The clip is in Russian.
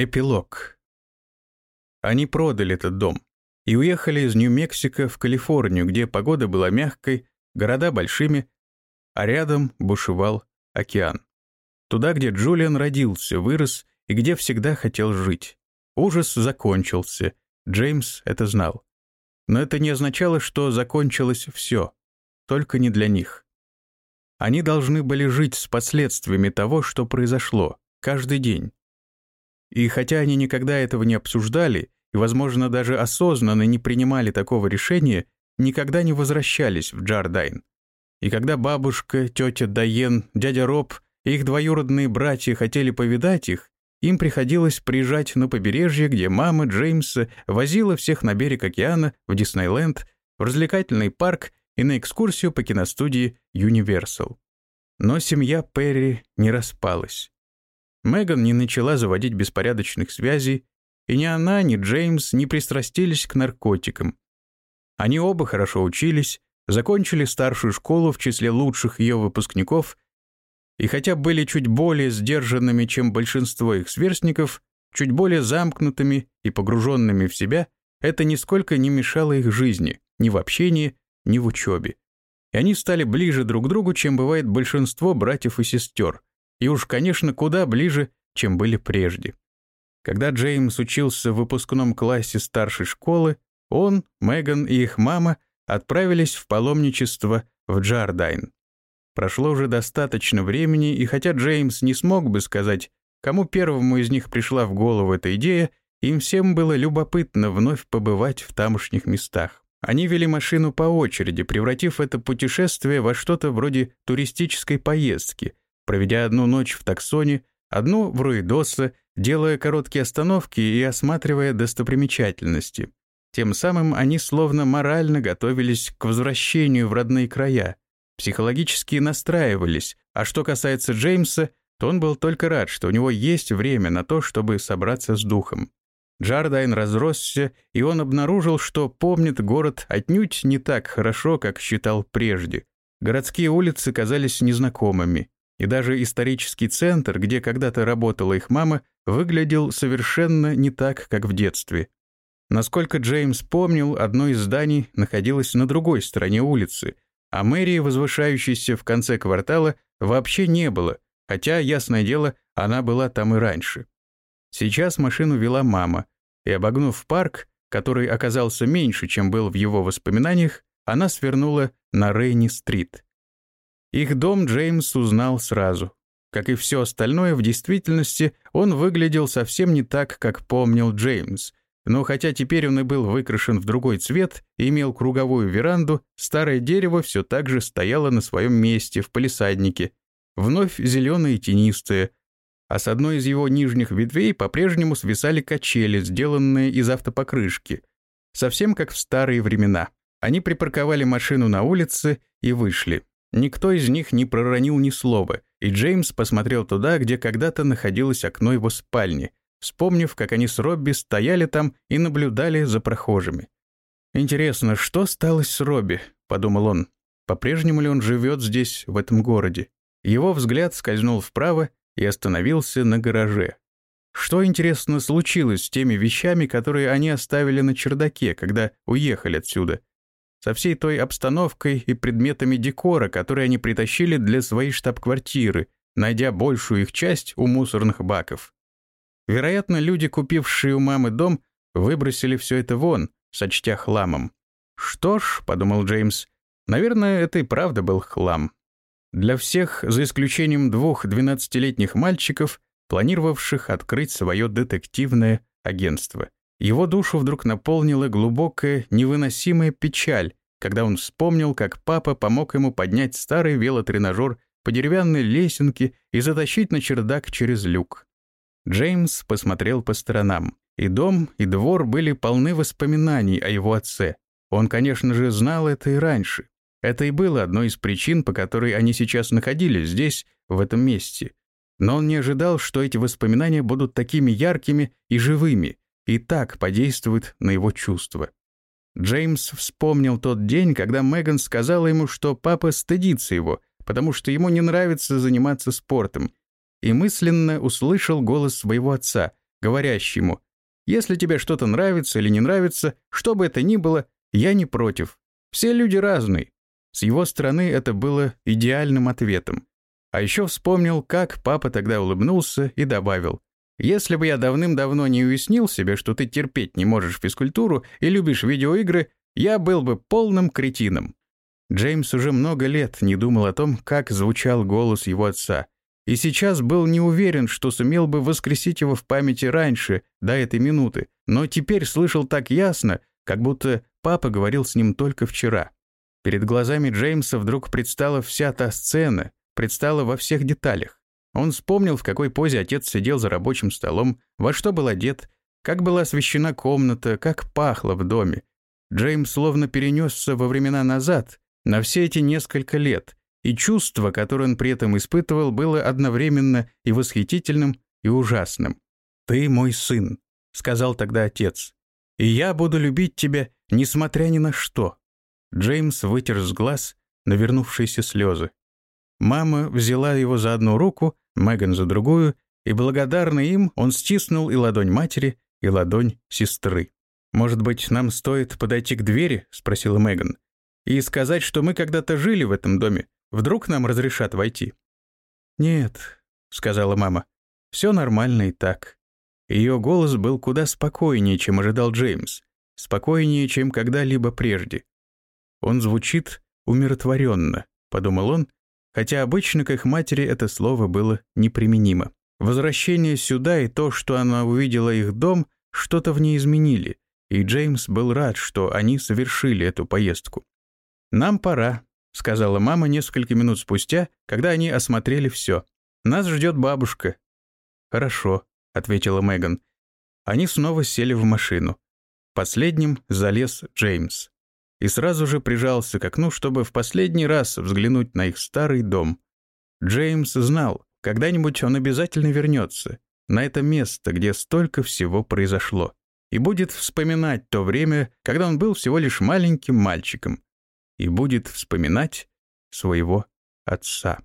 Эпилог. Они продали этот дом и уехали из Нью-Мексико в Калифорнию, где погода была мягкой, города большими, а рядом бушевал океан. Туда, где Джулиан родился, вырос и где всегда хотел жить. Ужас закончился, Джеймс это знал. Но это не означало, что закончилось все, только не для них. Они должны были жить с последствиями того, что произошло, каждый день. И хотя они никогда этого не обсуждали и, возможно, даже осознанно не принимали такого решения, никогда не возвращались в Джардайн. И когда бабушка, тетя Дайен, дядя Роб и их двоюродные братья хотели повидать их, им приходилось приезжать на побережье, где мама Джеймса возила всех на берег океана, в Диснейленд, в развлекательный парк и на экскурсию по киностудии Universal. Но семья Перри не распалась. Меган не начала заводить беспорядочных связей, и ни она, ни Джеймс не пристрастились к наркотикам. Они оба хорошо учились, закончили старшую школу в числе лучших ее выпускников и хотя были чуть более сдержанными, чем большинство их сверстников, чуть более замкнутыми и погруженными в себя, это нисколько не мешало их жизни, ни в общении, ни в учебе. И они стали ближе друг к другу, чем бывает большинство братьев и сестер, и уж, конечно, куда ближе, чем были прежде. Когда Джеймс учился в выпускном классе старшей школы, он, Меган и их мама отправились в паломничество в Джардайн. Прошло уже достаточно времени, и хотя Джеймс не смог бы сказать, кому первому из них пришла в голову эта идея, им всем было любопытно вновь побывать в тамошних местах. Они вели машину по очереди, превратив это путешествие во что-то вроде туристической поездки, проведя одну ночь в Таксоне, одну в Руидоса, делая короткие остановки и осматривая достопримечательности. Тем самым они словно морально готовились к возвращению в родные края, психологически настраивались, а что касается Джеймса, то он был только рад, что у него есть время на то, чтобы собраться с духом. Джардайн разросся, и он обнаружил, что помнит город отнюдь не так хорошо, как считал прежде. Городские улицы казались незнакомыми. И даже исторический центр, где когда-то работала их мама, выглядел совершенно не так, как в детстве. Насколько Джеймс помнил, одно из зданий находилось на другой стороне улицы, а мэрии, возвышающейся в конце квартала, вообще не было, хотя, ясное дело, она была там и раньше. Сейчас машину вела мама, и, обогнув парк, который оказался меньше, чем был в его воспоминаниях, она свернула на Рейни-стрит. Их дом Джеймс узнал сразу. Как и все остальное, в действительности он выглядел совсем не так, как помнил Джеймс. Но хотя теперь он и был выкрашен в другой цвет имел круговую веранду, старое дерево все так же стояло на своем месте в палисаднике, вновь зеленое и тенистое, а с одной из его нижних ветвей по-прежнему свисали качели, сделанные из автопокрышки, совсем как в старые времена. Они припарковали машину на улице и вышли. Никто из них не проронил ни слова, и Джеймс посмотрел туда, где когда-то находилось окно его спальни, вспомнив, как они с Робби стояли там и наблюдали за прохожими. «Интересно, что стало с Робби?» — подумал он. «По-прежнему ли он живет здесь, в этом городе?» Его взгляд скользнул вправо и остановился на гараже. Что, интересно, случилось с теми вещами, которые они оставили на чердаке, когда уехали отсюда? Со всей той обстановкой и предметами декора, которые они притащили для своей штаб-квартиры, найдя большую их часть у мусорных баков. Вероятно, люди, купившие у мамы дом, выбросили все это вон, сочтя хламом. «Что ж», — подумал Джеймс, — «наверное, это и правда был хлам». Для всех, за исключением двух двенадцатилетних мальчиков, планировавших открыть свое детективное агентство. Его душу вдруг наполнила глубокая, невыносимая печаль, когда он вспомнил, как папа помог ему поднять старый велотренажер по деревянной лесенке и затащить на чердак через люк. Джеймс посмотрел по сторонам. И дом, и двор были полны воспоминаний о его отце. Он, конечно же, знал это и раньше. Это и было одной из причин, по которой они сейчас находились здесь, в этом месте. Но он не ожидал, что эти воспоминания будут такими яркими и живыми, и так подействует на его чувства. Джеймс вспомнил тот день, когда Меган сказала ему, что папа стыдится его, потому что ему не нравится заниматься спортом, и мысленно услышал голос своего отца, говорящий ему, «Если тебе что-то нравится или не нравится, что бы это ни было, я не против. Все люди разные». С его стороны это было идеальным ответом. А еще вспомнил, как папа тогда улыбнулся и добавил, «Если бы я давным-давно не уяснил себе, что ты терпеть не можешь физкультуру и любишь видеоигры, я был бы полным кретином». Джеймс уже много лет не думал о том, как звучал голос его отца, и сейчас был не уверен, что сумел бы воскресить его в памяти раньше, до этой минуты, но теперь слышал так ясно, как будто папа говорил с ним только вчера. Перед глазами Джеймса вдруг предстала вся та сцена, предстала во всех деталях. Он вспомнил, в какой позе отец сидел за рабочим столом, во что был одет, как была освещена комната, как пахло в доме. Джеймс словно перенесся во времена назад, на все эти несколько лет, и чувство, которое он при этом испытывал, было одновременно и восхитительным, и ужасным. «Ты мой сын», — сказал тогда отец, — «и я буду любить тебя, несмотря ни на что». Джеймс вытер с глаз навернувшиеся слезы. Мама взяла его за одну руку, Меган за другую, и благодарный им он стиснул и ладонь матери, и ладонь сестры. «Может быть, нам стоит подойти к двери?» — спросила Меган и сказать, что мы когда-то жили в этом доме. Вдруг нам разрешат войти?» «Нет», — сказала мама, — «все нормально и так». Ее голос был куда спокойнее, чем ожидал Джеймс, спокойнее, чем когда-либо прежде. «Он звучит умиротворенно», — подумал он, хотя обычно к их матери это слово было неприменимо. Возвращение сюда и то, что она увидела их дом, что-то в ней изменили, и Джеймс был рад, что они совершили эту поездку. «Нам пора», — сказала мама несколько минут спустя, когда они осмотрели все. «Нас ждет бабушка». «Хорошо», — ответила Меган. Они снова сели в машину. Последним залез Джеймс. И сразу же прижался к окну, чтобы в последний раз взглянуть на их старый дом. Джеймс знал, когда-нибудь он обязательно вернется на это место, где столько всего произошло, и будет вспоминать то время, когда он был всего лишь маленьким мальчиком, и будет вспоминать своего отца.